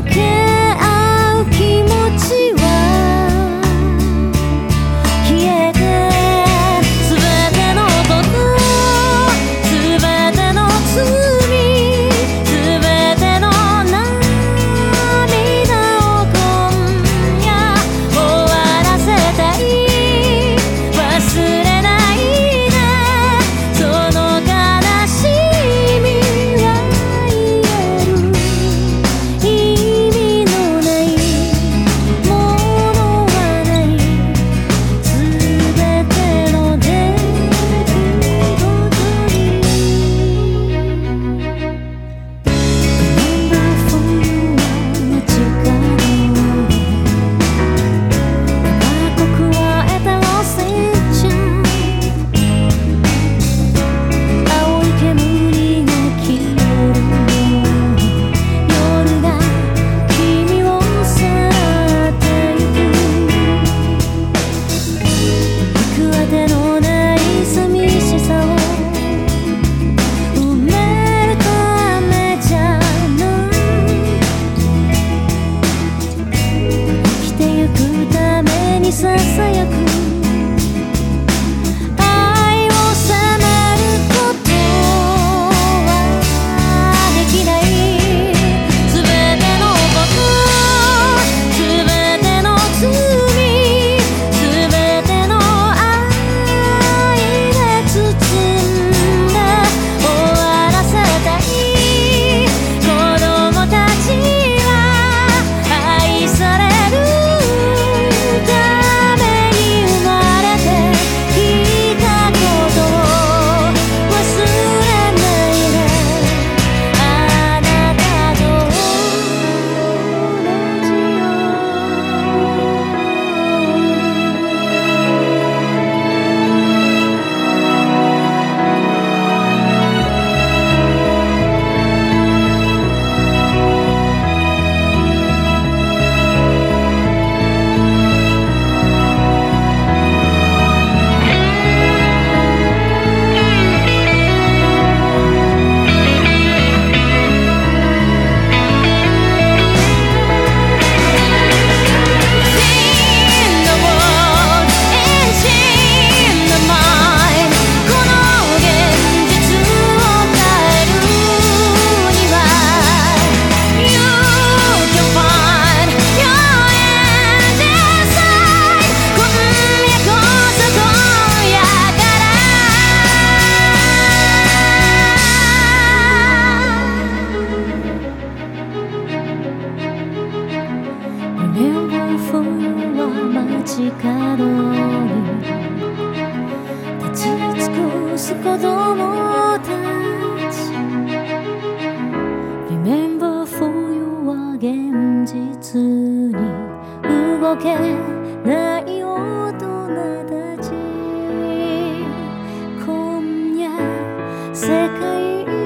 けささやく風の街角立ち尽くす子供たち Remember for you は現実に動けない大人たち。今夜世界